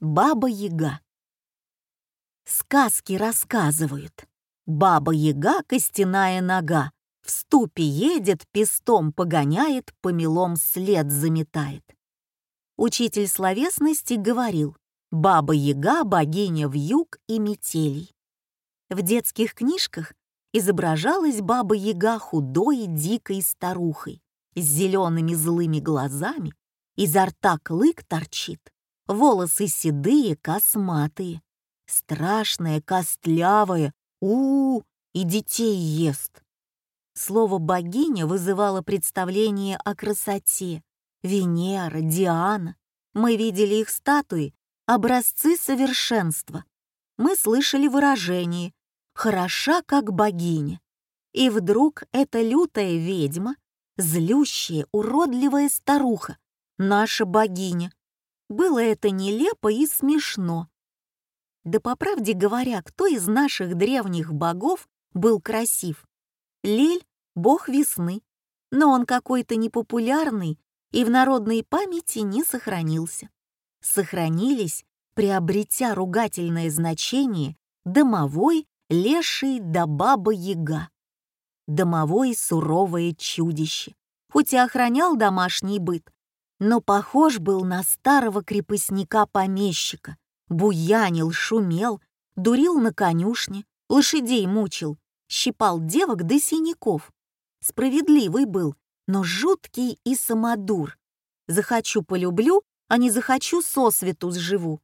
Баба-яга. Сказки рассказывают. Баба-яга, костяная нога, в ступе едет, пестом погоняет, помелом след заметает. Учитель словесности говорил, Баба-яга — богиня в юг и метелей. В детских книжках изображалась Баба-яга худой, дикой старухой, с зелеными злыми глазами, изо рта клык торчит, волосы седые, косматые, страшная, костлявая, у, -у, -у и детей ест. Слово «богиня» вызывало представление о красоте. Венера, Диана. Мы видели их статуи, образцы совершенства. Мы слышали выражение «хороша, как богиня». И вдруг эта лютая ведьма, злющая, уродливая старуха, наша богиня, было это нелепо и смешно. Да по правде говоря, кто из наших древних богов был красив? Лель — бог весны, но он какой-то непопулярный и в народной памяти не сохранился. Сохранились, приобретя ругательное значение, домовой, леший да баба-яга. Домовой — суровое чудище, хоть и охранял домашний быт, но похож был на старого крепостника-помещика, буянил, шумел, дурил на конюшне, лошадей мучил, щипал девок до синяков. Справедливый был, но жуткий и самодур. Захочу — полюблю, а не захочу — сосвету сживу.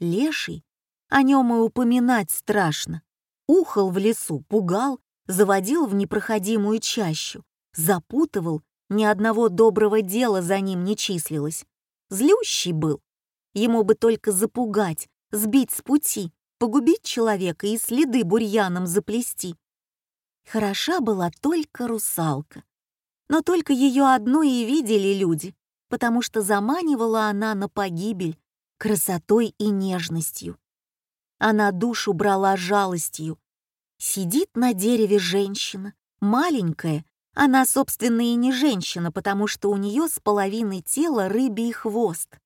Леший, о нем и упоминать страшно. Ухал в лесу, пугал, заводил в непроходимую чащу, запутывал, ни одного доброго дела за ним не числилось. Злющий был. Ему бы только запугать, сбить с пути, погубить человека и следы бурьяном заплести. Хороша была только русалка. Но только ее одну и видели люди, потому что заманивала она на погибель красотой и нежностью. Она душу брала жалостью. Сидит на дереве женщина, маленькая, она, собственно, и не женщина, потому что у нее с половиной тела рыбий хвост.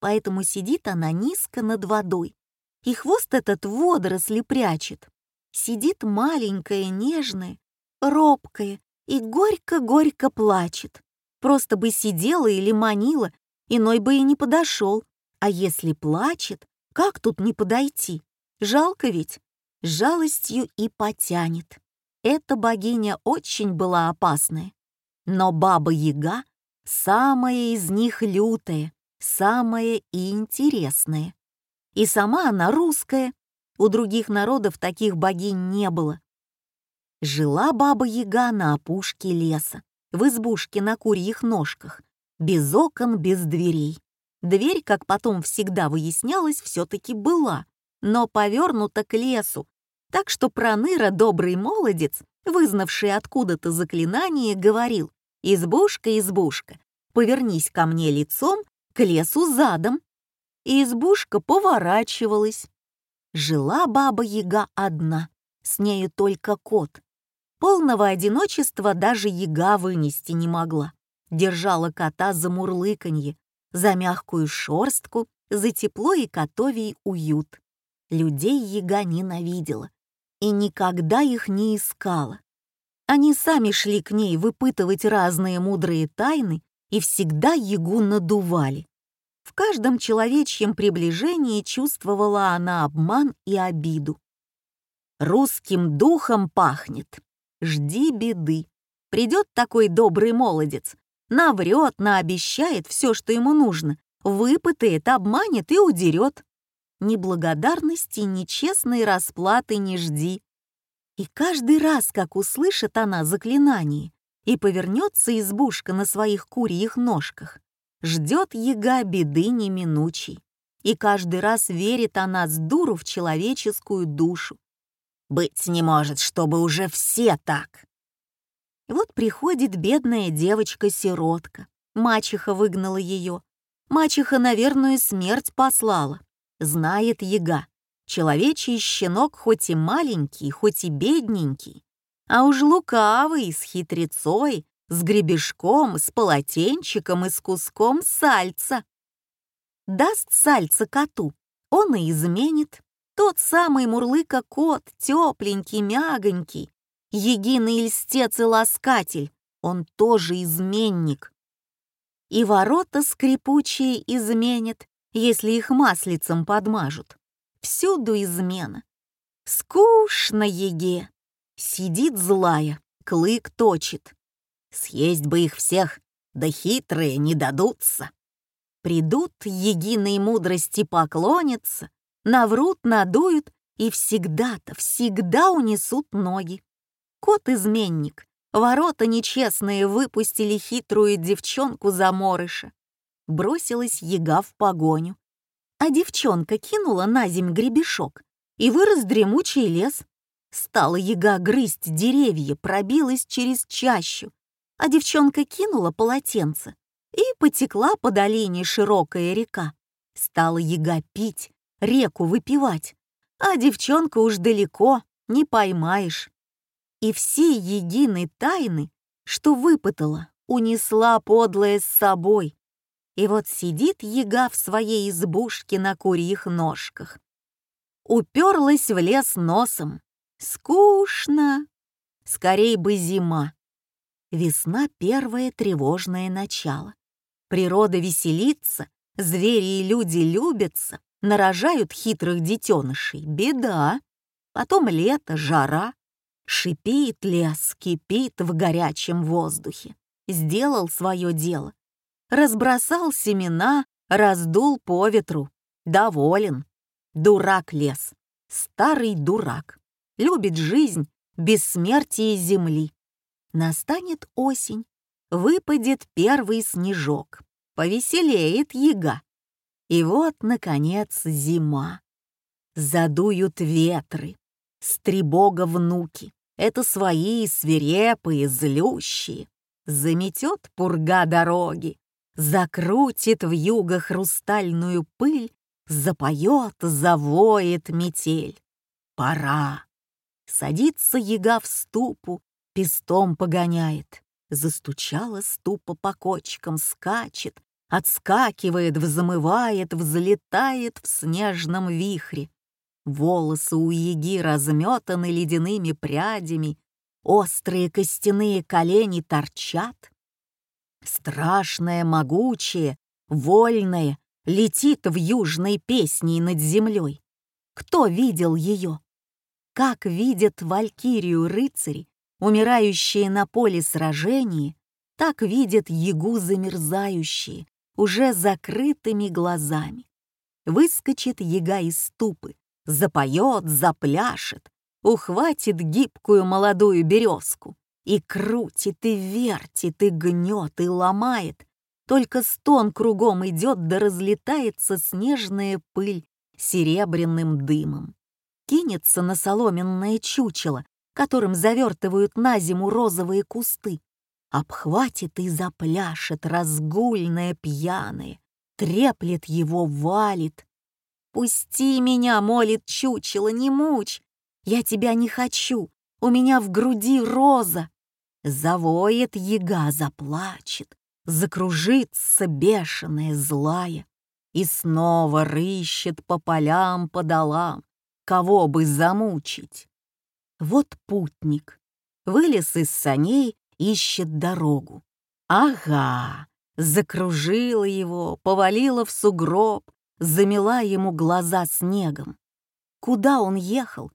Поэтому сидит она низко над водой, и хвост этот водоросли прячет. Сидит маленькая, нежная, робкая и горько-горько плачет. Просто бы сидела или манила, иной бы и не подошел. А если плачет, как тут не подойти? Жалко ведь. Жалостью и потянет. Эта богиня очень была опасная. Но Баба-Яга — самая из них лютая, самая и интересная. И сама она русская. У других народов таких богинь не было. Жила Баба-Яга на опушке леса, в избушке на курьих ножках, без окон, без дверей. Дверь, как потом всегда выяснялось, все-таки была, но повернута к лесу, так что Проныра, добрый молодец, вызнавший откуда-то заклинание, говорил «Избушка, избушка, повернись ко мне лицом, к лесу задом». И избушка поворачивалась. Жила баба-яга одна, с нею только кот. Полного одиночества даже яга вынести не могла. Держала кота за мурлыканье, за мягкую шорстку, за тепло и котовий уют. Людей яга ненавидела, и никогда их не искала. Они сами шли к ней выпытывать разные мудрые тайны и всегда Ягу надували. В каждом человечьем приближении чувствовала она обман и обиду. «Русским духом пахнет. Жди беды. Придет такой добрый молодец, наврет, наобещает все, что ему нужно, выпытает, обманет и удерет ни благодарности, ни честной расплаты не жди. И каждый раз, как услышит она заклинание и повернется избушка на своих курьих ножках, ждет яга беды неминучей. И каждый раз верит она с дуру в человеческую душу. Быть не может, чтобы уже все так. Вот приходит бедная девочка-сиротка. Мачеха выгнала ее. Мачеха, наверное, смерть послала. Знает яга. Человечий щенок хоть и маленький, хоть и бедненький, а уж лукавый, с хитрецой, с гребешком, с полотенчиком и с куском сальца. Даст сальца коту, он и изменит. Тот самый мурлыка-кот, тепленький, мягонький, егиный льстец и ласкатель, он тоже изменник. И ворота скрипучие изменят, если их маслицем подмажут. Всюду измена. Скучно еге. Сидит злая, клык точит. Съесть бы их всех, да хитрые не дадутся. Придут егиной мудрости поклонятся, наврут, надуют и всегда-то, всегда унесут ноги. Кот-изменник, ворота нечестные выпустили хитрую девчонку заморыша. Бросилась яга в погоню. А девчонка кинула на земь гребешок, и вырос дремучий лес. Стала яга грызть деревья, пробилась через чащу, а девчонка кинула полотенце, и потекла по долине широкая река. Стала яга пить, реку выпивать, а девчонка уж далеко, не поймаешь. И все егины тайны, что выпытала, унесла подлая с собой. И вот сидит яга в своей избушке на курьих ножках. Уперлась в лес носом. Скучно. Скорей бы зима. Весна — первое тревожное начало. Природа веселится, звери и люди любятся, нарожают хитрых детенышей. Беда. Потом лето, жара. Шипит лес, кипит в горячем воздухе. Сделал свое дело. Разбросал семена, раздул по ветру. Доволен. Дурак лес. Старый дурак. Любит жизнь, бессмертие земли. Настанет осень, выпадет первый снежок, повеселеет яга. И вот, наконец, зима. Задуют ветры, стребога внуки. Это свои свирепые, злющие. Заметет пурга дороги, закрутит в юго хрустальную пыль, запоет, завоет метель. Пора. Садится яга в ступу, пестом погоняет. Застучала ступа по кочкам, скачет, отскакивает, взмывает, взлетает в снежном вихре. Волосы у яги разметаны ледяными прядями, острые костяные колени торчат. Страшная, могучая, вольная, летит в южной песне над землей. Кто видел ее? Как видят валькирию рыцари, Умирающие на поле сражений так видят ягу замерзающие, уже закрытыми глазами. Выскочит яга из ступы, запоет, запляшет, ухватит гибкую молодую березку и крутит, и вертит, и гнет, и ломает. Только стон кругом идет, да разлетается снежная пыль серебряным дымом. Кинется на соломенное чучело, которым завертывают на зиму розовые кусты, обхватит и запляшет разгульное пьяное, треплет его, валит. «Пусти меня!» — молит чучело, «не мучь! Я тебя не хочу! У меня в груди роза!» Завоет яга, заплачет, закружится бешеная, злая, и снова рыщет по полям, по долам, кого бы замучить. Вот путник. Вылез из саней, ищет дорогу. Ага, закружила его, повалила в сугроб, замела ему глаза снегом. Куда он ехал?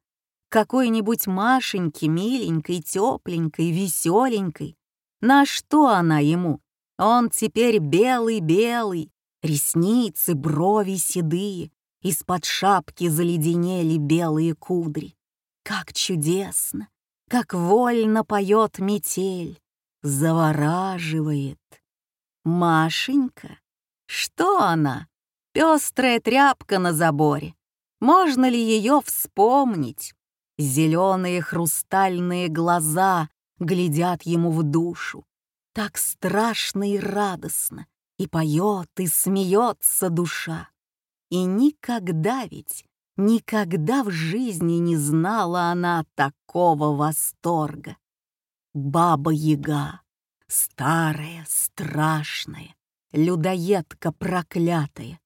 Какой-нибудь Машеньки, миленькой, тепленькой, веселенькой. На что она ему? Он теперь белый-белый, ресницы, брови седые, из-под шапки заледенели белые кудри. Как чудесно, как вольно поет метель, завораживает. Машенька, что она? Пестрая тряпка на заборе. Можно ли ее вспомнить? Зеленые хрустальные глаза глядят ему в душу. Так страшно и радостно, и поет, и смеется душа. И никогда ведь Никогда в жизни не знала она такого восторга. Баба-яга, старая, страшная, людоедка проклятая.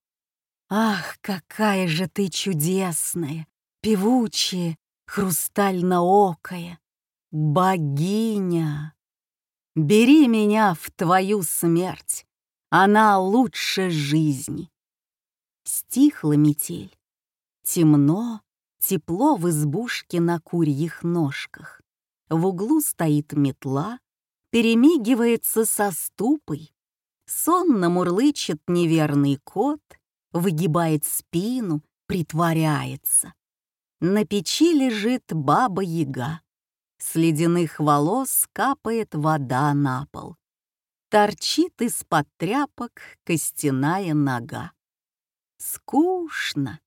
Ах, какая же ты чудесная, певучая, хрустально-окая, богиня! Бери меня в твою смерть, она лучше жизни. Стихла метель. Темно, тепло в избушке на курьих ножках. В углу стоит метла, перемигивается со ступой. Сонно мурлычет неверный кот, выгибает спину, притворяется. На печи лежит баба-яга. С ледяных волос капает вода на пол. Торчит из-под тряпок костяная нога. Скучно.